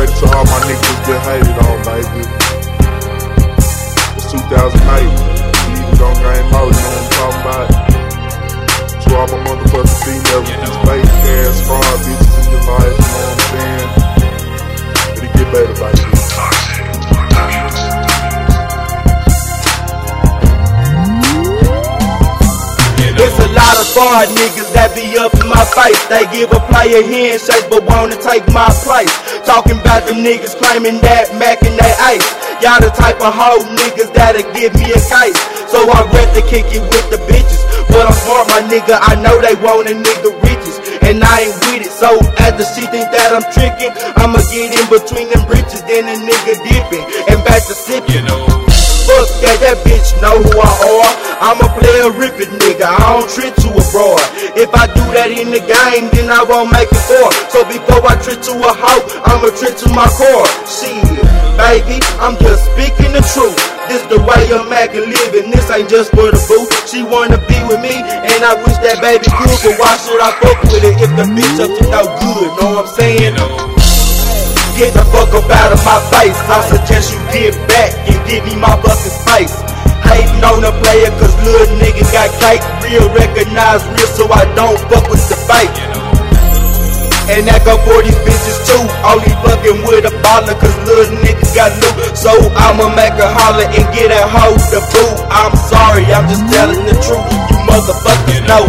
Dedicated to all my niggas get hated on, baby. It's 2008. Even gon' game mode, you know what I'm talking about? To all my motherfucking females with these fake ass fraud bitches in your life, you know what I'm saying? It'll get better, baby. It's a lot of fraud niggas be up in my face. They give a player handshake but wanna take my place. Talking about them niggas claiming that Mac and they ice. Y'all the type of hoe niggas that'll give me a case. So I rather kick it with the bitches. But I'm smart, my nigga. I know they want a nigga riches. And I ain't with it. So after she think that I'm tricking, I'ma get in between them britches. Then a nigga dipping. And back to sipping. Fuck that, that bitch know who I are. I'm a player ripping nigga, I don't trip to a broad. If I do that in the game, then I won't make it far. So before I trip to a hoe, I'ma trip to my core. Shit, baby, I'm just speaking the truth. This the way I'm acting living, this ain't just for the boo. She wanna be with me, and I wish that baby could, but why should I fuck with it if the bitch up to no good? Know what I'm saying? Get the fuck up out of my face. I suggest you get back give me my fucking space. Hating on the player cause little nigga got cake. Real recognize real so I don't fuck with the fake. And that go for these bitches too. Only fucking with a baller cause little nigga got loot. So I'ma make a holler and get a hoe to boot. I'm sorry, I'm just telling the truth. You motherfuckers know.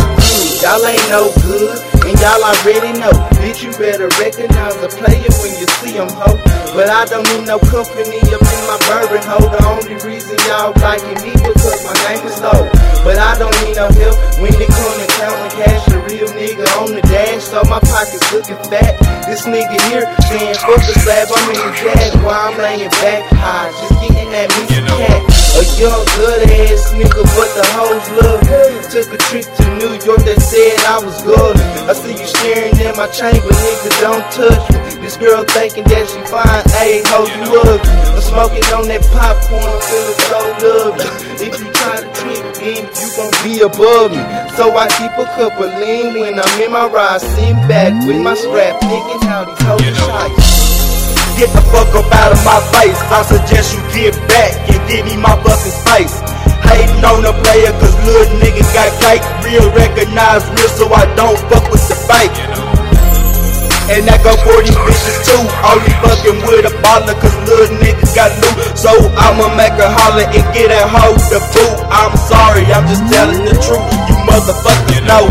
Y'all ain't no good, y'all already know. Bitch, you better recognize a player when you see him, ho. But I don't need no company up in my bourbon, ho. The only reason y'all liking me because my name is low. But I don't need no help when it come to counting cash. A real nigga on the dash, so my pockets looking fat. This nigga here saying fuck the slab, I'm in the jag while I'm laying back high, just getting that missing cat. A young good ass nigga, but the hoes love me. Took a trip to New York, they said I was good. I see you staring in my chamber, nigga, don't touch me. This girl thinking that she fine, ayy, ho, you ugly. I'm smoking on that popcorn, I'm feeling so lovely. If you try to trick me, you gon' be above me. So I keep a cup of lean when I'm in my ride, sitting back with my strap, thinking how these hoes shite. Get the fuck up out of my face. I suggest you get back and give me my fucking space. Hating on the player cause little nigga got cake. Real recognize real so I don't fuck with the fake. And that go for these bitches too. Only fucking with a baller cause little nigga got loot. So I'ma make a holler and get a hoe to boot. I'm sorry, I'm just telling the truth. You motherfuckers know.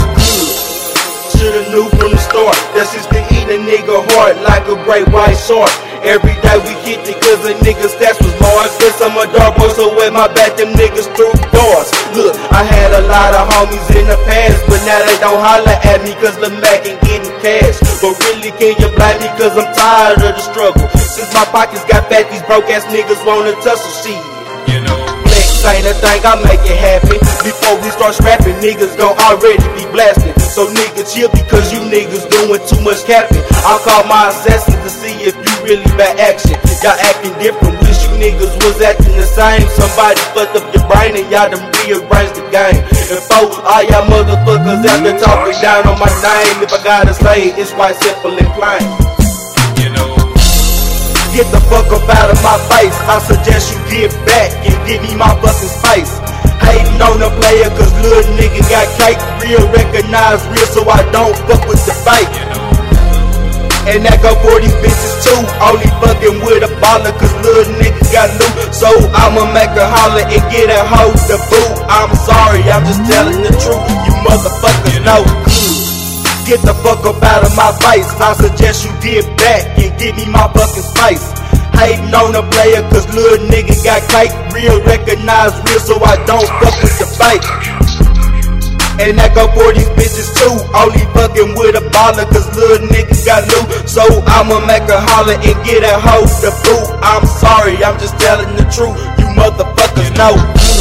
Shoulda knew from the start. That's just eat a nigga heart like a great white shark. Every day we get cause a nigga's stats was large. Guess I'm a dog boy, so at my back, them niggas through doors. Look, I had a lot of homies in the past, but now they don't holler at me cause the Mac ain't getting cash. But really, can you blame me cause I'm tired of the struggle? Since my pockets got fat, these broke ass niggas wanna tussle shit. Flex ain't a thing, I make it happen. Before we start scrapping, niggas gon' already be blasting. So niggas chill because you niggas doing too much capping. I'll call my assassins to see if you really bad action. Y'all acting different, wish you niggas was acting the same. Somebody fucked up your brain and y'all done rearranged the game. And for all y'all motherfuckers there talking down on my name, if I gotta say it, it's quite simple and plain. Get the fuck up out of my face. I suggest you get back and give me my fucking space. Hating on the player cause little nigga got cake. Real recognize real so I don't fuck with the fake. And that go for these bitches too. Only fucking with a baller cause little nigga got loot. So I'ma make a holler and get a hoe to boot. I'm sorry, I'm just telling the truth. You motherfuckers know. Get the fuck up out of my face. I suggest you get back give me my fucking space. Hating on the player cause little nigga got cake. Real recognize real so I don't fuck with the fake. And that go for these bitches too. Only fucking with a baller cause little nigga got loot. So I'ma make a holler and get a hoe to boot. I'm sorry, I'm just telling the truth. You motherfuckers know.